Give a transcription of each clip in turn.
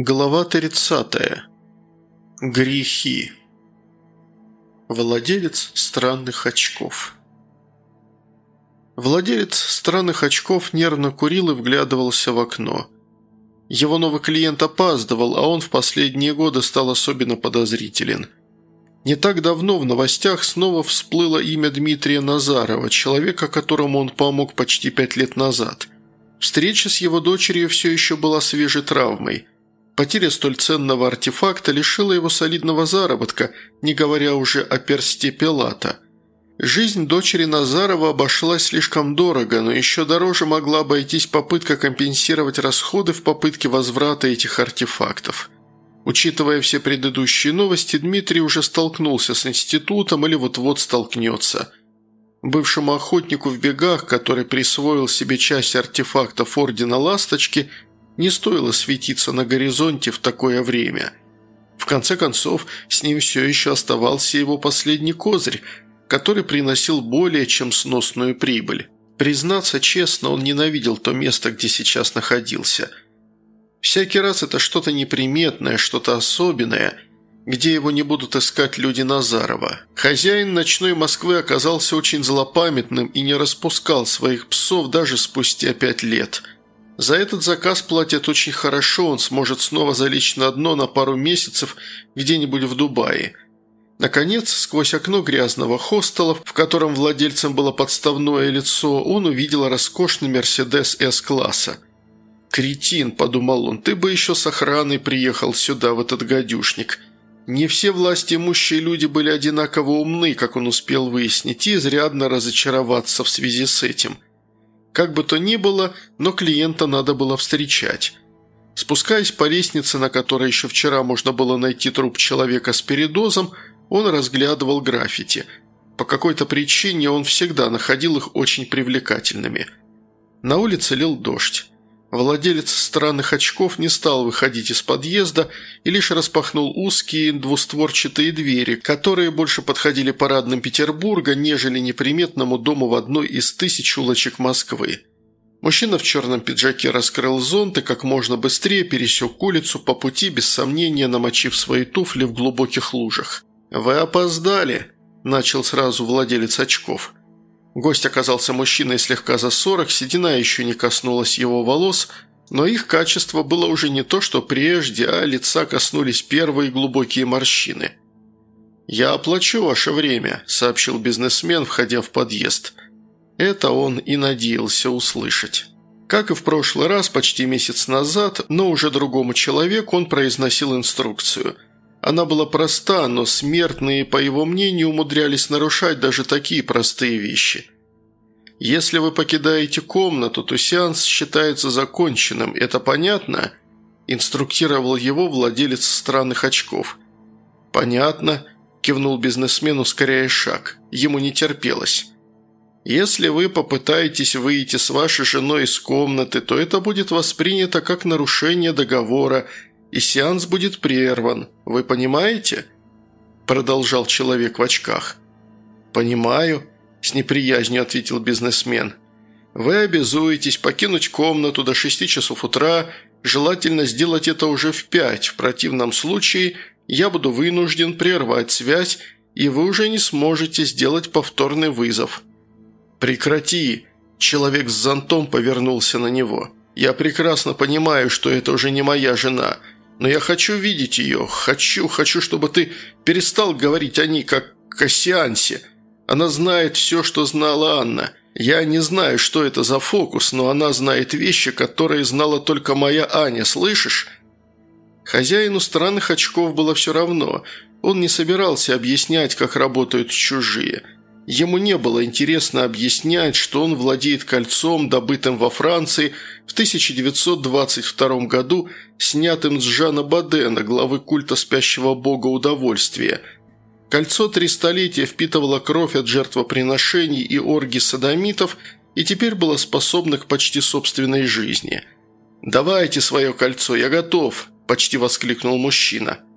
Глава 30. Грехи. Владелец странных очков. Владелец странных очков нервно курил и вглядывался в окно. Его новый клиент опаздывал, а он в последние годы стал особенно подозрителен. Не так давно в новостях снова всплыло имя Дмитрия Назарова, человека, которому он помог почти пять лет назад. Встреча с его дочерью все еще была свежей травмой – Потеря столь ценного артефакта лишила его солидного заработка, не говоря уже о персте Пилата. Жизнь дочери Назарова обошлась слишком дорого, но еще дороже могла обойтись попытка компенсировать расходы в попытке возврата этих артефактов. Учитывая все предыдущие новости, Дмитрий уже столкнулся с институтом или вот-вот столкнется. Бывшему охотнику в бегах, который присвоил себе часть артефактов Ордена Ласточки – не стоило светиться на горизонте в такое время. В конце концов, с ним все еще оставался его последний козырь, который приносил более чем сносную прибыль. Признаться честно, он ненавидел то место, где сейчас находился. Всякий раз это что-то неприметное, что-то особенное, где его не будут искать люди Назарова. Хозяин ночной Москвы оказался очень злопамятным и не распускал своих псов даже спустя пять лет – за этот заказ платят очень хорошо, он сможет снова залечь на дно на пару месяцев где-нибудь в Дубае. Наконец, сквозь окно грязного хостела, в котором владельцем было подставное лицо, он увидел роскошный «Мерседес С-класса». «Кретин», – подумал он, – «ты бы еще с охраной приехал сюда, в этот гадюшник». Не все власти имущие люди были одинаково умны, как он успел выяснить, и изрядно разочароваться в связи с этим – как бы то ни было, но клиента надо было встречать. Спускаясь по лестнице, на которой еще вчера можно было найти труп человека с передозом, он разглядывал граффити. По какой-то причине он всегда находил их очень привлекательными. На улице лил дождь. Владелец странных очков не стал выходить из подъезда и лишь распахнул узкие двустворчатые двери, которые больше подходили парадным Петербурга, нежели неприметному дому в одной из тысяч улочек Москвы. Мужчина в черном пиджаке раскрыл зонт и как можно быстрее пересек улицу по пути, без сомнения намочив свои туфли в глубоких лужах. «Вы опоздали», – начал сразу владелец очков – Гость оказался мужчиной слегка за сорок, седина еще не коснулась его волос, но их качество было уже не то, что прежде, а лица коснулись первые глубокие морщины. «Я оплачу ваше время», – сообщил бизнесмен, входя в подъезд. Это он и надеялся услышать. Как и в прошлый раз, почти месяц назад, но уже другому человеку он произносил инструкцию – она была проста, но смертные, по его мнению, умудрялись нарушать даже такие простые вещи. Если вы покидаете комнату, то сеанс считается законченным, это понятно?» Инструктировал его владелец странных очков. «Понятно», – кивнул бизнесмен, ускоряя шаг. Ему не терпелось. «Если вы попытаетесь выйти с вашей женой из комнаты, то это будет воспринято как нарушение договора и сеанс будет прерван. Вы понимаете?» Продолжал человек в очках. «Понимаю», – с неприязнью ответил бизнесмен. «Вы обязуетесь покинуть комнату до шести часов утра, желательно сделать это уже в пять. В противном случае я буду вынужден прервать связь, и вы уже не сможете сделать повторный вызов». «Прекрати!» – человек с зонтом повернулся на него. «Я прекрасно понимаю, что это уже не моя жена». Но я хочу видеть ее. Хочу, хочу, чтобы ты перестал говорить о ней, как о сеансе. Она знает все, что знала Анна. Я не знаю, что это за фокус, но она знает вещи, которые знала только моя Аня, слышишь?» Хозяину странных очков было все равно. Он не собирался объяснять, как работают чужие – Ему не было интересно объяснять, что он владеет кольцом, добытым во Франции в 1922 году, снятым с Жана Бадена, главы культа спящего бога удовольствия. Кольцо три столетия впитывало кровь от жертвоприношений и оргий садомитов и теперь было способно к почти собственной жизни. «Давайте свое кольцо, я готов!» – почти воскликнул мужчина –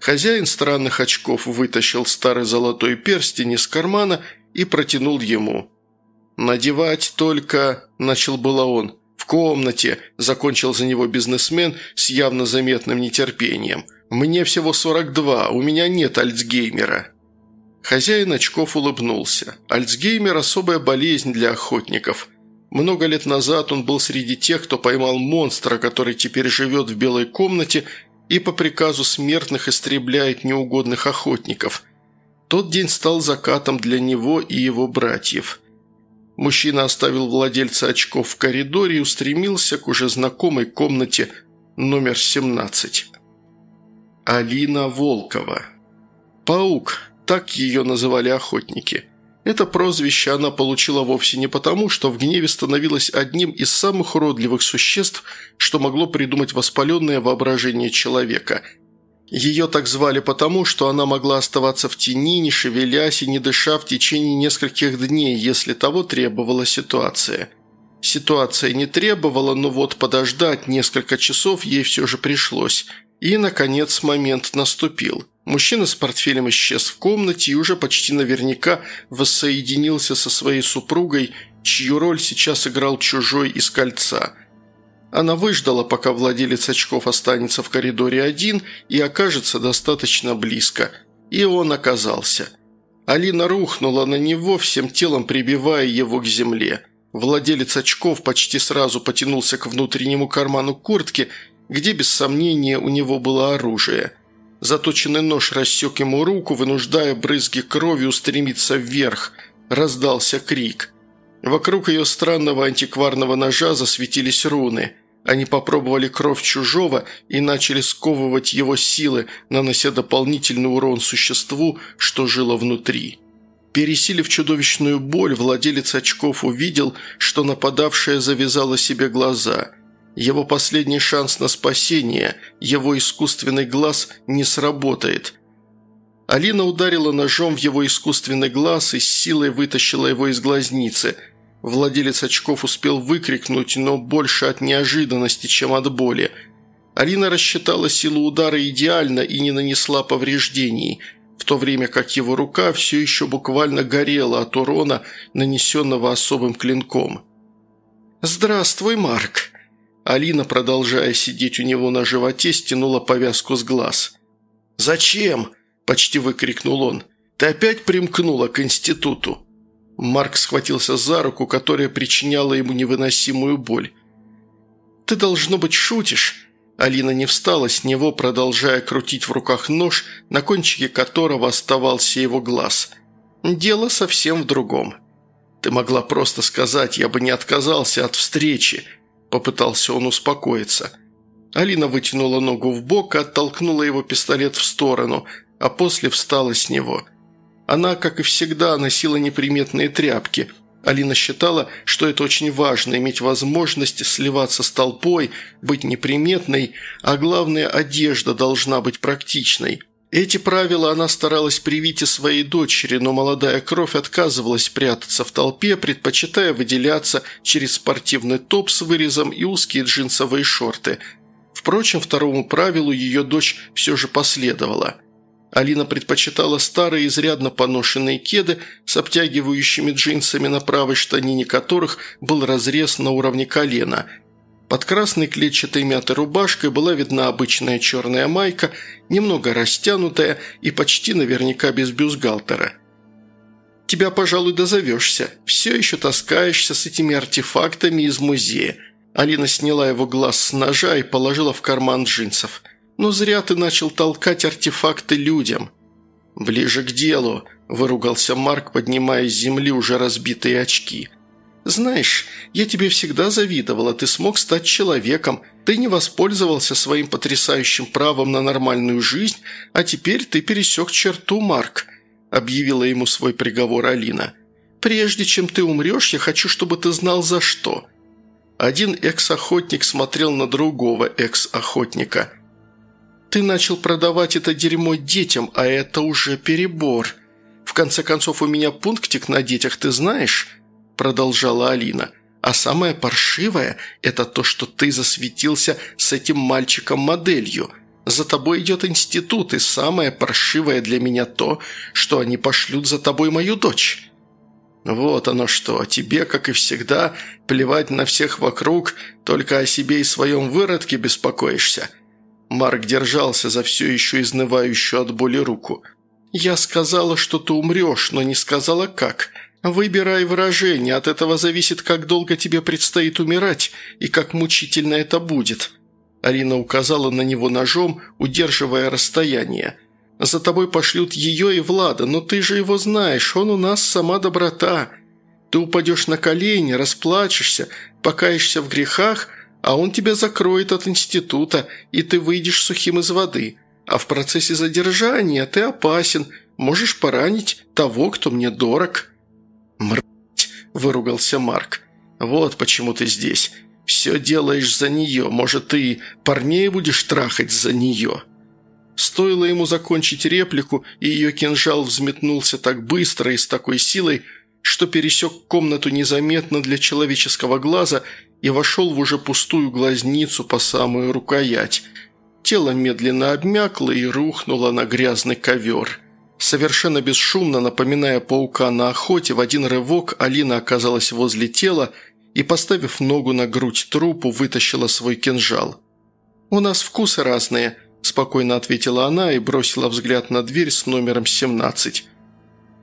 Хозяин странных очков вытащил старый золотой перстень из кармана и протянул ему. «Надевать только...» – начал было он. «В комнате», – закончил за него бизнесмен с явно заметным нетерпением. «Мне всего 42, у меня нет Альцгеймера». Хозяин очков улыбнулся. Альцгеймер – особая болезнь для охотников. Много лет назад он был среди тех, кто поймал монстра, который теперь живет в белой комнате и по приказу смертных истребляет неугодных охотников. Тот день стал закатом для него и его братьев. Мужчина оставил владельца очков в коридоре и устремился к уже знакомой комнате номер 17. Алина Волкова. «Паук», так ее называли охотники. Это прозвище она получила вовсе не потому, что в гневе становилась одним из самых уродливых существ, что могло придумать воспаленное воображение человека – ее так звали потому, что она могла оставаться в тени, не шевелясь и не дыша в течение нескольких дней, если того требовала ситуация. Ситуация не требовала, но вот подождать несколько часов ей все же пришлось. И, наконец, момент наступил. Мужчина с портфелем исчез в комнате и уже почти наверняка воссоединился со своей супругой, чью роль сейчас играл чужой из кольца – она выждала, пока владелец очков останется в коридоре один и окажется достаточно близко. И он оказался. Алина рухнула на него, всем телом прибивая его к земле. Владелец очков почти сразу потянулся к внутреннему карману куртки, где, без сомнения, у него было оружие. Заточенный нож рассек ему руку, вынуждая брызги крови устремиться вверх. Раздался крик. Вокруг ее странного антикварного ножа засветились руны. Они попробовали кровь чужого и начали сковывать его силы, нанося дополнительный урон существу, что жило внутри. Пересилив чудовищную боль, владелец очков увидел, что нападавшая завязала себе глаза. Его последний шанс на спасение, его искусственный глаз не сработает. Алина ударила ножом в его искусственный глаз и с силой вытащила его из глазницы – Владелец очков успел выкрикнуть, но больше от неожиданности, чем от боли. Алина рассчитала силу удара идеально и не нанесла повреждений, в то время как его рука все еще буквально горела от урона, нанесенного особым клинком. «Здравствуй, Марк!» Алина, продолжая сидеть у него на животе, стянула повязку с глаз. «Зачем?» – почти выкрикнул он. «Ты опять примкнула к институту?» Марк схватился за руку, которая причиняла ему невыносимую боль. «Ты, должно быть, шутишь?» Алина не встала с него, продолжая крутить в руках нож, на кончике которого оставался его глаз. «Дело совсем в другом. Ты могла просто сказать, я бы не отказался от встречи», – попытался он успокоиться. Алина вытянула ногу в бок и оттолкнула его пистолет в сторону, а после встала с него – она, как и всегда, носила неприметные тряпки. Алина считала, что это очень важно – иметь возможность сливаться с толпой, быть неприметной, а главное – одежда должна быть практичной. Эти правила она старалась привить и своей дочери, но молодая кровь отказывалась прятаться в толпе, предпочитая выделяться через спортивный топ с вырезом и узкие джинсовые шорты. Впрочем, второму правилу ее дочь все же последовала – Алина предпочитала старые изрядно поношенные кеды с обтягивающими джинсами на правой штанине которых был разрез на уровне колена. Под красной клетчатой мятой рубашкой была видна обычная черная майка, немного растянутая и почти наверняка без бюстгальтера. «Тебя, пожалуй, дозовешься. Все еще таскаешься с этими артефактами из музея». Алина сняла его глаз с ножа и положила в карман джинсов – но зря ты начал толкать артефакты людям». «Ближе к делу», – выругался Марк, поднимая с земли уже разбитые очки. «Знаешь, я тебе всегда завидовала, ты смог стать человеком, ты не воспользовался своим потрясающим правом на нормальную жизнь, а теперь ты пересек черту, Марк», – объявила ему свой приговор Алина. «Прежде чем ты умрешь, я хочу, чтобы ты знал за что». Один экс-охотник смотрел на другого экс-охотника – ты начал продавать это дерьмо детям, а это уже перебор. В конце концов, у меня пунктик на детях, ты знаешь?» Продолжала Алина. «А самое паршивое – это то, что ты засветился с этим мальчиком-моделью. За тобой идет институт, и самое паршивое для меня то, что они пошлют за тобой мою дочь». Вот оно что, тебе, как и всегда, плевать на всех вокруг, только о себе и своем выродке беспокоишься». Марк держался за все еще изнывающую от боли руку. «Я сказала, что ты умрешь, но не сказала как. Выбирай выражение, от этого зависит, как долго тебе предстоит умирать и как мучительно это будет». Арина указала на него ножом, удерживая расстояние. За тобой пошлют ее и Влада, но ты же его знаешь, он у нас сама доброта. Ты упадешь на колени, расплачешься, покаешься в грехах, а он тебя закроет от института, и ты выйдешь сухим из воды. А в процессе задержания ты опасен, можешь поранить того, кто мне дорог». «Мрать!» – выругался Марк. «Вот почему ты здесь. Все делаешь за нее. Может, ты парней будешь трахать за нее?» Стоило ему закончить реплику, и ее кинжал взметнулся так быстро и с такой силой, что пересек комнату незаметно для человеческого глаза и вошел в уже пустую глазницу по самую рукоять. Тело медленно обмякло и рухнуло на грязный ковер. Совершенно бесшумно, напоминая паука на охоте, в один рывок Алина оказалась возле тела и, поставив ногу на грудь трупу, вытащила свой кинжал. «У нас вкусы разные», – спокойно ответила она и бросила взгляд на дверь с номером 17.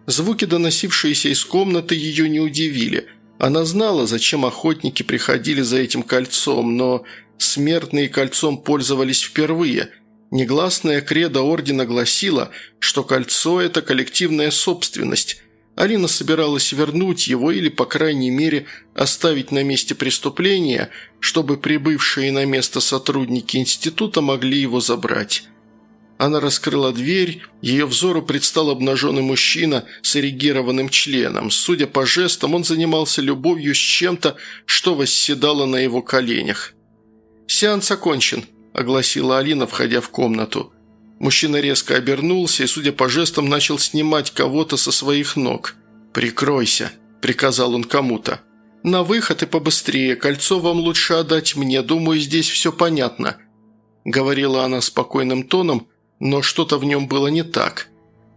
Звуки, доносившиеся из комнаты, ее не удивили. Она знала, зачем охотники приходили за этим кольцом, но смертные кольцом пользовались впервые. Негласная кредо ордена гласила, что кольцо – это коллективная собственность, Алина собиралась вернуть его или, по крайней мере, оставить на месте преступления, чтобы прибывшие на место сотрудники института могли его забрать. Она раскрыла дверь, ее взору предстал обнаженный мужчина с эрегированным членом. Судя по жестам, он занимался любовью с чем-то, что восседало на его коленях. «Сеанс окончен», – огласила Алина, входя в комнату. Мужчина резко обернулся и, судя по жестам, начал снимать кого-то со своих ног. «Прикройся», – приказал он кому-то. «На выход и побыстрее. Кольцо вам лучше отдать мне. Думаю, здесь все понятно», – говорила она спокойным тоном, но что-то в нем было не так.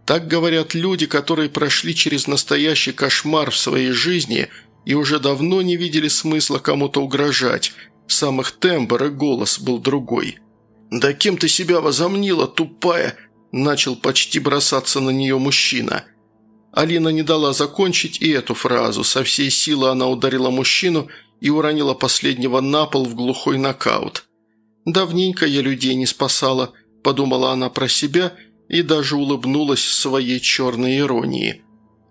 Так говорят люди, которые прошли через настоящий кошмар в своей жизни и уже давно не видели смысла кому-то угрожать. Самых тембр и голос был другой. «Да кем ты себя возомнила, тупая?» – начал почти бросаться на нее мужчина. Алина не дала закончить и эту фразу. Со всей силы она ударила мужчину и уронила последнего на пол в глухой нокаут. «Давненько я людей не спасала», – подумала она про себя и даже улыбнулась своей черной иронии.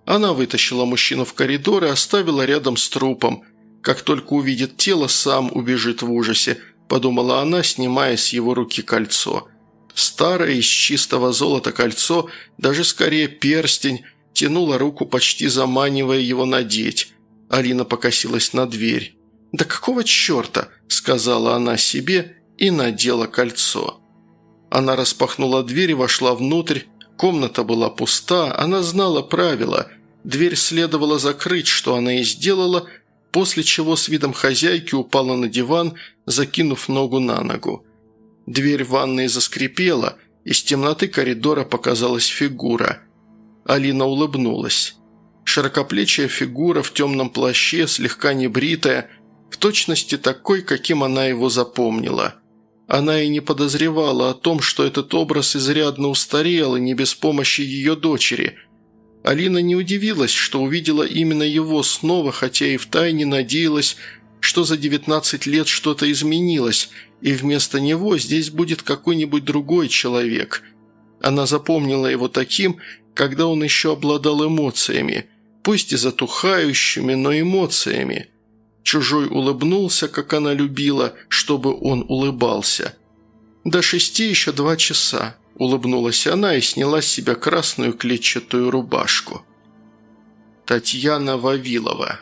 Она вытащила мужчину в коридор и оставила рядом с трупом. Как только увидит тело, сам убежит в ужасе – подумала она, снимая с его руки кольцо. Старое из чистого золота кольцо, даже скорее перстень, тянуло руку, почти заманивая его надеть. Алина покосилась на дверь. «Да какого черта?» – сказала она себе и надела кольцо. Она распахнула дверь и вошла внутрь. Комната была пуста, она знала правила. Дверь следовало закрыть, что она и сделала – после чего с видом хозяйки упала на диван, закинув ногу на ногу. Дверь ванной заскрипела, из темноты коридора показалась фигура. Алина улыбнулась. Широкоплечья фигура в темном плаще, слегка небритая, в точности такой, каким она его запомнила. Она и не подозревала о том, что этот образ изрядно устарел и не без помощи ее дочери – Алина не удивилась, что увидела именно его снова, хотя и втайне надеялась, что за 19 лет что-то изменилось, и вместо него здесь будет какой-нибудь другой человек. Она запомнила его таким, когда он еще обладал эмоциями, пусть и затухающими, но эмоциями. Чужой улыбнулся, как она любила, чтобы он улыбался. До шести еще два часа улыбнулась она и сняла с себя красную клетчатую рубашку. Татьяна Вавилова.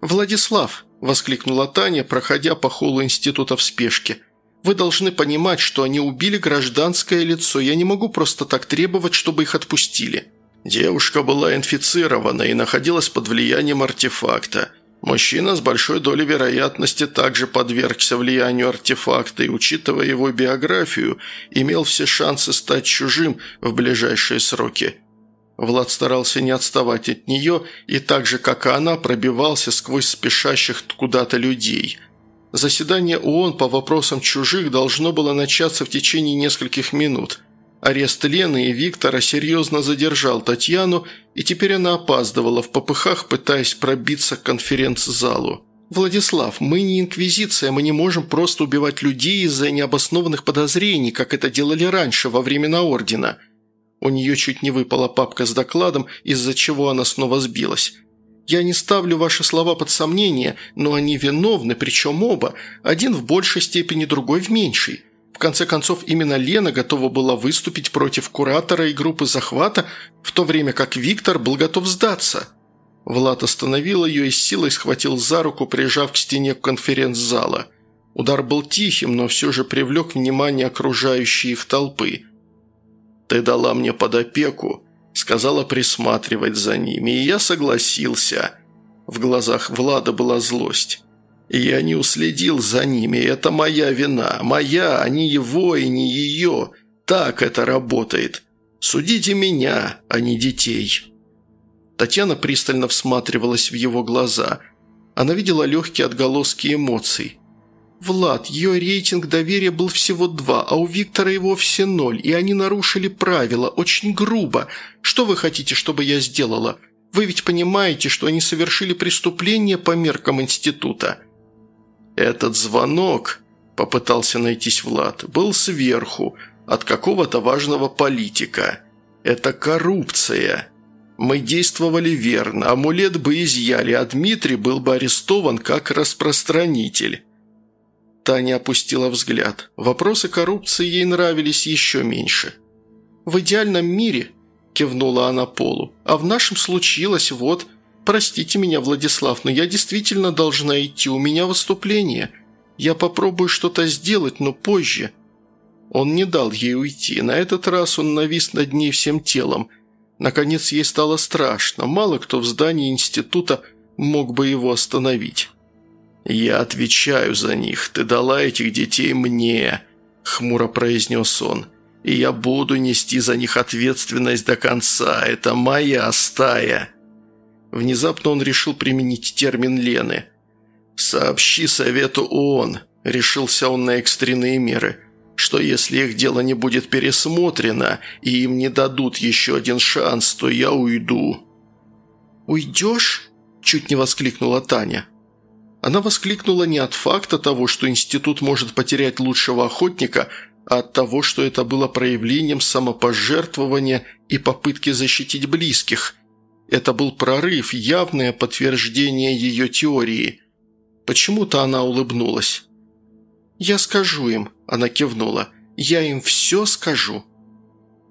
«Владислав!» – воскликнула Таня, проходя по холлу института в спешке. «Вы должны понимать, что они убили гражданское лицо. Я не могу просто так требовать, чтобы их отпустили». Девушка была инфицирована и находилась под влиянием артефакта. Мужчина с большой долей вероятности также подвергся влиянию артефакта и, учитывая его биографию, имел все шансы стать чужим в ближайшие сроки. Влад старался не отставать от нее и так же, как и она, пробивался сквозь спешащих куда-то людей. Заседание ООН по вопросам чужих должно было начаться в течение нескольких минут. Арест Лены и Виктора серьезно задержал Татьяну, и теперь она опаздывала в попыхах, пытаясь пробиться к конференц-залу. «Владислав, мы не инквизиция, мы не можем просто убивать людей из-за необоснованных подозрений, как это делали раньше, во времена Ордена». У нее чуть не выпала папка с докладом, из-за чего она снова сбилась. «Я не ставлю ваши слова под сомнение, но они виновны, причем оба, один в большей степени, другой в меньшей. В конце концов, именно Лена готова была выступить против куратора и группы захвата, в то время как Виктор был готов сдаться». Влад остановил ее и с силой схватил за руку, прижав к стене конференц-зала. Удар был тихим, но все же привлек внимание окружающей их толпы. «Ты дала мне под опеку», – сказала присматривать за ними, и я согласился. В глазах Влада была злость. «Я не уследил за ними, это моя вина, моя, а не его и не ее. Так это работает. Судите меня, а не детей». Татьяна пристально всматривалась в его глаза. Она видела легкие отголоски эмоций. «Влад, ее рейтинг доверия был всего два, а у Виктора его все ноль, и они нарушили правила, очень грубо. Что вы хотите, чтобы я сделала? Вы ведь понимаете, что они совершили преступление по меркам института?» «Этот звонок», – попытался найтись Влад, – «был сверху, от какого-то важного политика. Это коррупция». Мы действовали верно, амулет бы изъяли, а Дмитрий был бы арестован как распространитель». Таня опустила взгляд. Вопросы коррупции ей нравились еще меньше. «В идеальном мире», – кивнула она Полу, – «а в нашем случилось вот...» «Простите меня, Владислав, но я действительно должна идти, у меня выступление. Я попробую что-то сделать, но позже». Он не дал ей уйти. На этот раз он навис над ней всем телом. Наконец ей стало страшно. Мало кто в здании института мог бы его остановить. «Я отвечаю за них. Ты дала этих детей мне», – хмуро произнес он. «И я буду нести за них ответственность до конца. Это моя стая». Внезапно он решил применить термин Лены. «Сообщи Совету ООН», – решился он на экстренные меры – что если их дело не будет пересмотрено и им не дадут еще один шанс, то я уйду». «Уйдешь?» – чуть не воскликнула Таня. Она воскликнула не от факта того, что институт может потерять лучшего охотника, а от того, что это было проявлением самопожертвования и попытки защитить близких. Это был прорыв, явное подтверждение ее теории. Почему-то она улыбнулась. «Я скажу им», – она кивнула. «Я им все скажу».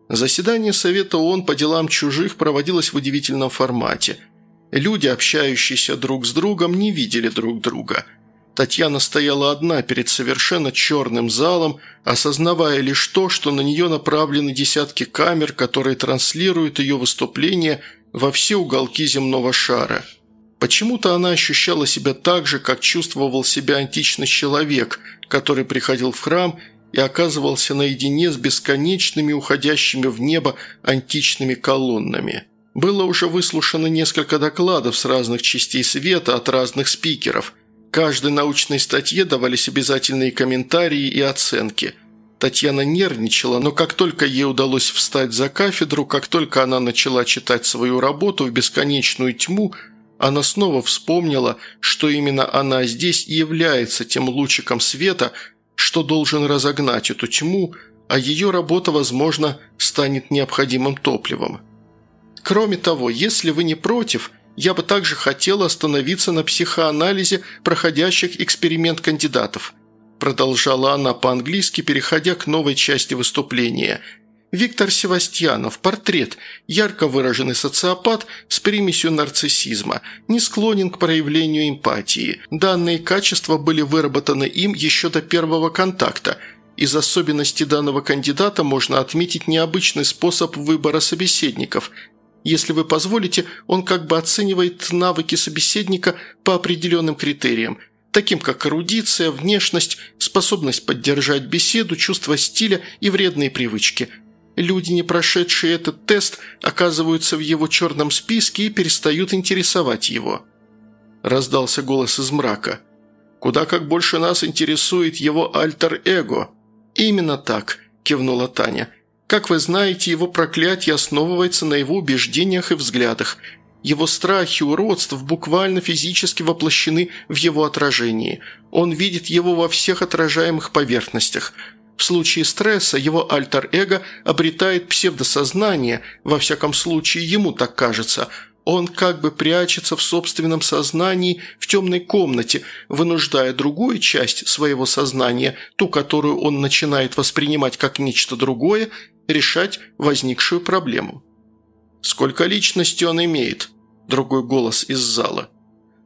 Заседание Совета ООН по делам чужих проводилось в удивительном формате. Люди, общающиеся друг с другом, не видели друг друга. Татьяна стояла одна перед совершенно черным залом, осознавая лишь то, что на нее направлены десятки камер, которые транслируют ее выступление во все уголки земного шара. Почему-то она ощущала себя так же, как чувствовал себя античный человек – который приходил в храм и оказывался наедине с бесконечными уходящими в небо античными колоннами. Было уже выслушано несколько докладов с разных частей света от разных спикеров. Каждой научной статье давались обязательные комментарии и оценки. Татьяна нервничала, но как только ей удалось встать за кафедру, как только она начала читать свою работу в бесконечную тьму – она снова вспомнила, что именно она здесь и является тем лучиком света, что должен разогнать эту тьму, а ее работа, возможно, станет необходимым топливом. Кроме того, если вы не против, я бы также хотела остановиться на психоанализе проходящих эксперимент кандидатов продолжала она по-английски, переходя к новой части выступления – Виктор Севастьянов, портрет, ярко выраженный социопат с примесью нарциссизма, не склонен к проявлению эмпатии. Данные качества были выработаны им еще до первого контакта. Из особенностей данного кандидата можно отметить необычный способ выбора собеседников. Если вы позволите, он как бы оценивает навыки собеседника по определенным критериям – таким как эрудиция, внешность, способность поддержать беседу, чувство стиля и вредные привычки – Люди, не прошедшие этот тест, оказываются в его черном списке и перестают интересовать его». Раздался голос из мрака. «Куда как больше нас интересует его альтер-эго». «Именно так», – кивнула Таня. «Как вы знаете, его проклятие основывается на его убеждениях и взглядах. Его страхи, уродства буквально физически воплощены в его отражении. Он видит его во всех отражаемых поверхностях – в случае стресса его альтер-эго обретает псевдосознание, во всяком случае ему так кажется. Он как бы прячется в собственном сознании в темной комнате, вынуждая другую часть своего сознания, ту, которую он начинает воспринимать как нечто другое, решать возникшую проблему. «Сколько личностей он имеет?» – другой голос из зала.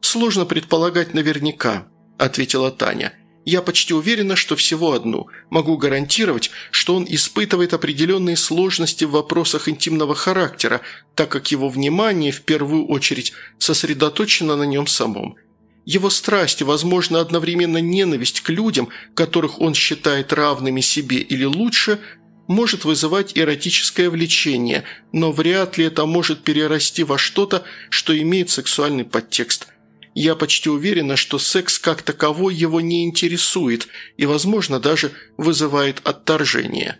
«Сложно предполагать наверняка», – ответила Таня – я почти уверена, что всего одну. Могу гарантировать, что он испытывает определенные сложности в вопросах интимного характера, так как его внимание в первую очередь сосредоточено на нем самом. Его страсть возможно, одновременно ненависть к людям, которых он считает равными себе или лучше, может вызывать эротическое влечение, но вряд ли это может перерасти во что-то, что имеет сексуальный подтекст. Я почти уверена, что секс как таковой его не интересует и, возможно, даже вызывает отторжение.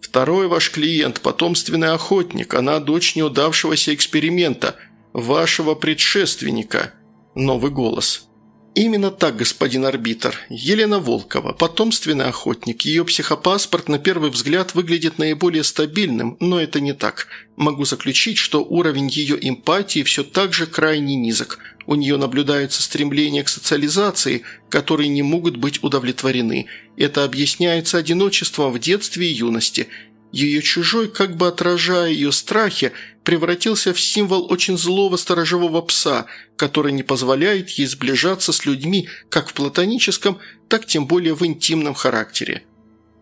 Второй ваш клиент – потомственный охотник, она дочь неудавшегося эксперимента, вашего предшественника. Новый голос. «Именно так, господин арбитр. Елена Волкова, потомственный охотник. Ее психопаспорт на первый взгляд выглядит наиболее стабильным, но это не так. Могу заключить, что уровень ее эмпатии все так же крайне низок. У нее наблюдается стремление к социализации, которые не могут быть удовлетворены. Это объясняется одиночеством в детстве и юности. Ее чужой, как бы отражая ее страхи, превратился в символ очень злого сторожевого пса, который не позволяет ей сближаться с людьми как в платоническом, так тем более в интимном характере.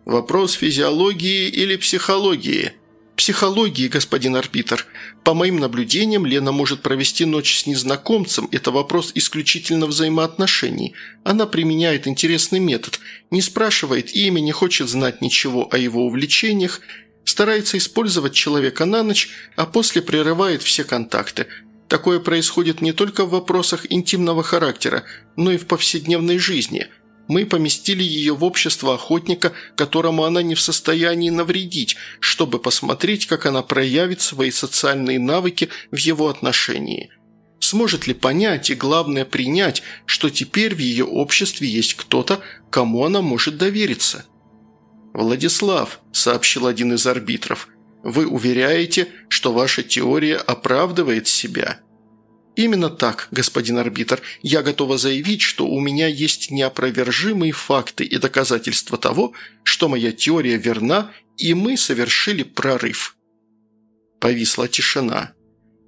Вопрос физиологии или психологии – психологии, господин арбитр. По моим наблюдениям, Лена может провести ночь с незнакомцем, это вопрос исключительно взаимоотношений. Она применяет интересный метод, не спрашивает имя, не хочет знать ничего о его увлечениях, старается использовать человека на ночь, а после прерывает все контакты. Такое происходит не только в вопросах интимного характера, но и в повседневной жизни – мы поместили ее в общество охотника, которому она не в состоянии навредить, чтобы посмотреть, как она проявит свои социальные навыки в его отношении. Сможет ли понять и, главное, принять, что теперь в ее обществе есть кто-то, кому она может довериться? «Владислав», – сообщил один из арбитров, – «вы уверяете, что ваша теория оправдывает себя?» «Именно так, господин арбитр. Я готова заявить, что у меня есть неопровержимые факты и доказательства того, что моя теория верна, и мы совершили прорыв». Повисла тишина.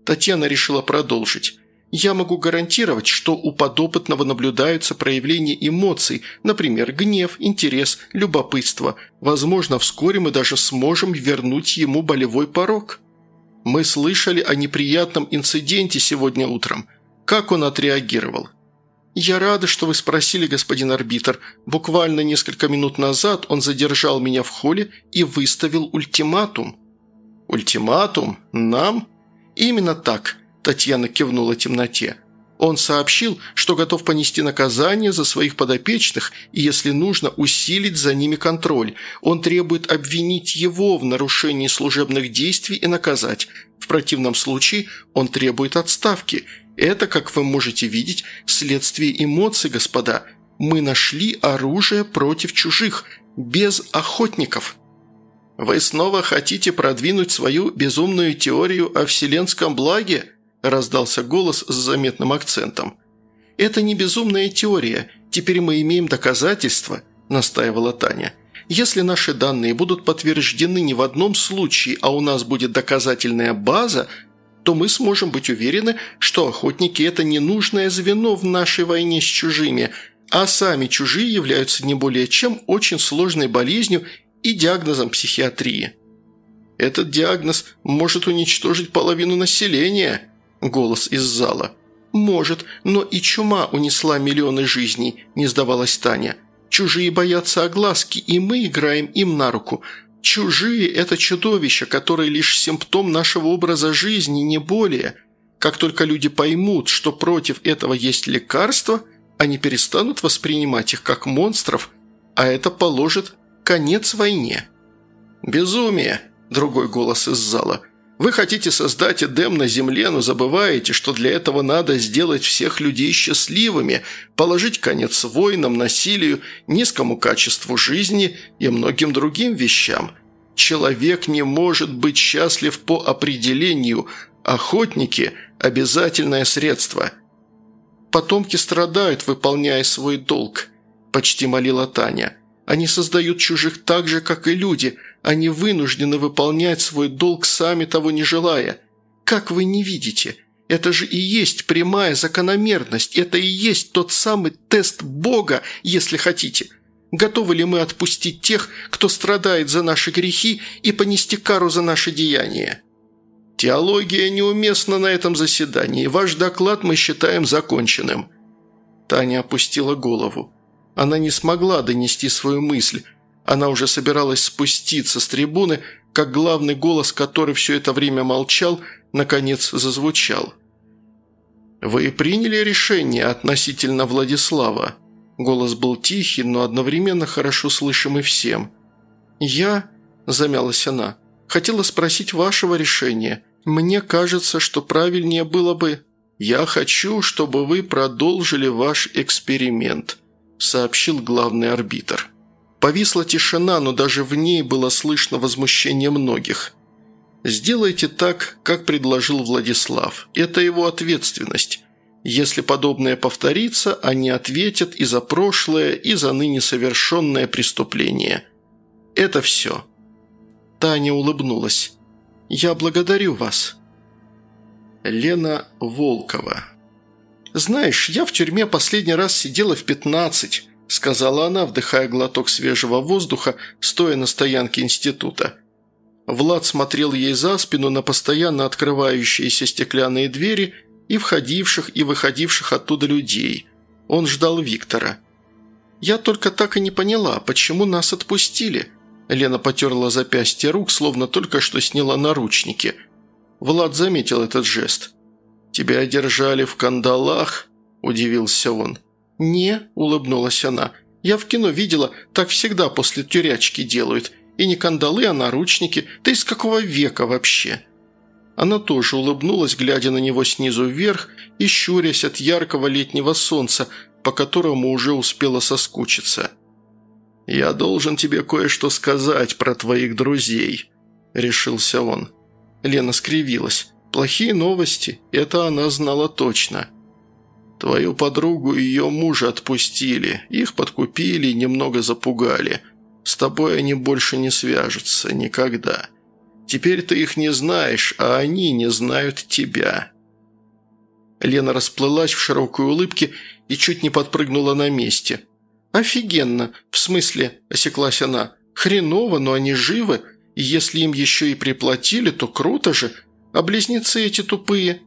Татьяна решила продолжить. «Я могу гарантировать, что у подопытного наблюдаются проявления эмоций, например, гнев, интерес, любопытство. Возможно, вскоре мы даже сможем вернуть ему болевой порог». Мы слышали о неприятном инциденте сегодня утром. Как он отреагировал?» «Я рада, что вы спросили, господин арбитр. Буквально несколько минут назад он задержал меня в холле и выставил ультиматум». «Ультиматум? Нам?» «Именно так», – Татьяна кивнула темноте. Он сообщил, что готов понести наказание за своих подопечных и, если нужно, усилить за ними контроль. Он требует обвинить его в нарушении служебных действий и наказать. В противном случае он требует отставки. Это, как вы можете видеть, следствие эмоций, господа. Мы нашли оружие против чужих, без охотников. Вы снова хотите продвинуть свою безумную теорию о вселенском благе? – раздался голос с заметным акцентом. «Это не безумная теория. Теперь мы имеем доказательства», – настаивала Таня. «Если наши данные будут подтверждены не в одном случае, а у нас будет доказательная база, то мы сможем быть уверены, что охотники – это ненужное звено в нашей войне с чужими, а сами чужие являются не более чем очень сложной болезнью и диагнозом психиатрии. Этот диагноз может уничтожить половину населения», Голос из зала. «Может, но и чума унесла миллионы жизней», – не сдавалась Таня. «Чужие боятся огласки, и мы играем им на руку. Чужие – это чудовища, которые лишь симптом нашего образа жизни, не более. Как только люди поймут, что против этого есть лекарство, они перестанут воспринимать их как монстров, а это положит конец войне». «Безумие!» – другой голос из зала. «Вы хотите создать Эдем на земле, но забываете, что для этого надо сделать всех людей счастливыми, положить конец войнам, насилию, низкому качеству жизни и многим другим вещам. Человек не может быть счастлив по определению, охотники – обязательное средство». «Потомки страдают, выполняя свой долг», – почти молила Таня. «Они создают чужих так же, как и люди – они вынуждены выполнять свой долг, сами того не желая. Как вы не видите? Это же и есть прямая закономерность, это и есть тот самый тест Бога, если хотите. Готовы ли мы отпустить тех, кто страдает за наши грехи и понести кару за наши деяния? Теология неуместна на этом заседании. Ваш доклад мы считаем законченным». Таня опустила голову. Она не смогла донести свою мысль, она уже собиралась спуститься с трибуны, как главный голос, который все это время молчал, наконец зазвучал. «Вы приняли решение относительно Владислава?» Голос был тихий, но одновременно хорошо слышимый всем. «Я...» – замялась она. «Хотела спросить вашего решения. Мне кажется, что правильнее было бы...» «Я хочу, чтобы вы продолжили ваш эксперимент», – сообщил главный арбитр. Повисла тишина, но даже в ней было слышно возмущение многих. «Сделайте так, как предложил Владислав. Это его ответственность. Если подобное повторится, они ответят и за прошлое, и за ныне совершенное преступление. Это все». Таня улыбнулась. «Я благодарю вас». Лена Волкова «Знаешь, я в тюрьме последний раз сидела в пятнадцать сказала она, вдыхая глоток свежего воздуха, стоя на стоянке института. Влад смотрел ей за спину на постоянно открывающиеся стеклянные двери и входивших и выходивших оттуда людей. Он ждал Виктора. «Я только так и не поняла, почему нас отпустили?» Лена потерла запястье рук, словно только что сняла наручники. Влад заметил этот жест. «Тебя держали в кандалах?» – удивился он. «Не», – улыбнулась она. «Я в кино видела, так всегда после тюрячки делают. И не кандалы, а наручники. Ты из какого века вообще?» Она тоже улыбнулась, глядя на него снизу вверх и щурясь от яркого летнего солнца, по которому уже успела соскучиться. «Я должен тебе кое-что сказать про твоих друзей», – решился он. Лена скривилась. «Плохие новости, это она знала точно». Твою подругу и ее мужа отпустили, их подкупили и немного запугали. С тобой они больше не свяжутся, никогда. Теперь ты их не знаешь, а они не знают тебя». Лена расплылась в широкой улыбке и чуть не подпрыгнула на месте. «Офигенно! В смысле?» – осеклась она. «Хреново, но они живы, и если им еще и приплатили, то круто же. А близнецы эти тупые...»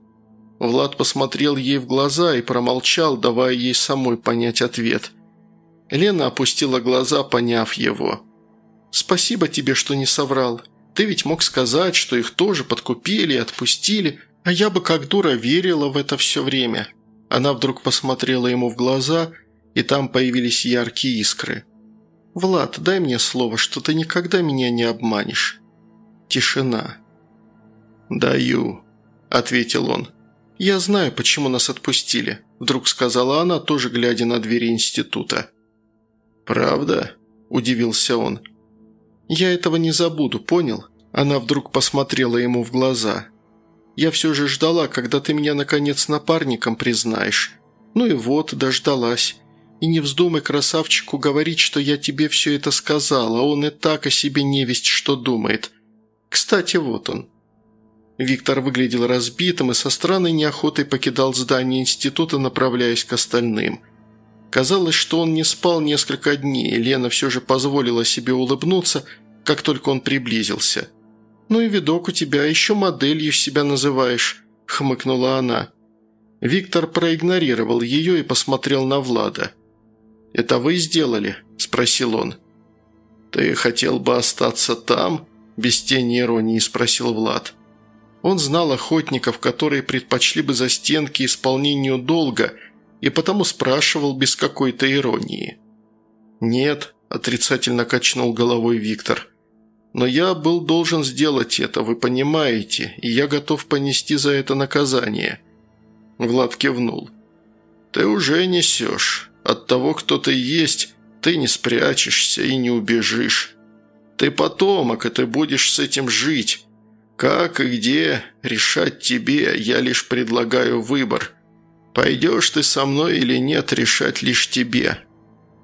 Влад посмотрел ей в глаза и промолчал, давая ей самой понять ответ. Лена опустила глаза, поняв его. «Спасибо тебе, что не соврал. Ты ведь мог сказать, что их тоже подкупили и отпустили, а я бы как дура верила в это все время». Она вдруг посмотрела ему в глаза, и там появились яркие искры. «Влад, дай мне слово, что ты никогда меня не обманешь». Тишина. «Даю», – ответил он. «Я знаю, почему нас отпустили», – вдруг сказала она, тоже глядя на двери института. «Правда?» – удивился он. «Я этого не забуду, понял?» Она вдруг посмотрела ему в глаза. «Я все же ждала, когда ты меня, наконец, напарником признаешь. Ну и вот, дождалась. И не вздумай красавчику говорить, что я тебе все это сказала, он и так о себе невесть что думает. Кстати, вот он». Виктор выглядел разбитым и со странной неохотой покидал здание института, направляясь к остальным. Казалось, что он не спал несколько дней, Лена все же позволила себе улыбнуться, как только он приблизился. «Ну и видок у тебя, еще моделью себя называешь», – хмыкнула она. Виктор проигнорировал ее и посмотрел на Влада. «Это вы сделали?» – спросил он. «Ты хотел бы остаться там?» – без тени иронии спросил Влад. Он знал охотников, которые предпочли бы за стенки исполнению долга, и потому спрашивал без какой-то иронии. «Нет», – отрицательно качнул головой Виктор. «Но я был должен сделать это, вы понимаете, и я готов понести за это наказание». Влад кивнул. «Ты уже несешь. От того, кто ты есть, ты не спрячешься и не убежишь. Ты потомок, и ты будешь с этим жить. Как и где, решать тебе, я лишь предлагаю выбор. Пойдешь ты со мной или нет, решать лишь тебе».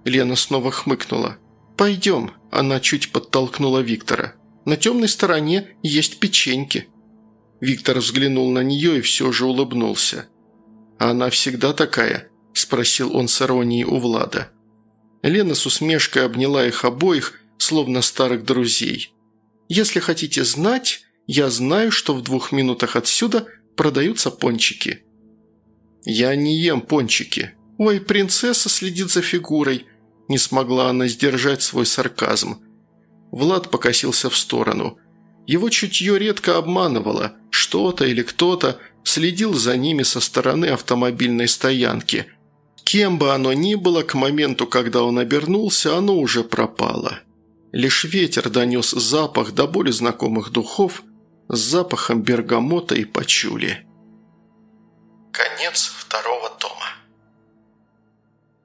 Лена снова хмыкнула. «Пойдем», – она чуть подтолкнула Виктора. «На темной стороне есть печеньки». Виктор взглянул на нее и все же улыбнулся. «Она всегда такая?» – спросил он с иронией у Влада. Лена с усмешкой обняла их обоих, словно старых друзей. «Если хотите знать, я знаю, что в двух минутах отсюда продаются пончики». «Я не ем пончики». «Ой, принцесса следит за фигурой», – не смогла она сдержать свой сарказм. Влад покосился в сторону. Его чутье редко обманывало. Что-то или кто-то следил за ними со стороны автомобильной стоянки. Кем бы оно ни было, к моменту, когда он обернулся, оно уже пропало. Лишь ветер донес запах до боли знакомых духов – с запахом бергамота и пачули. Конец второго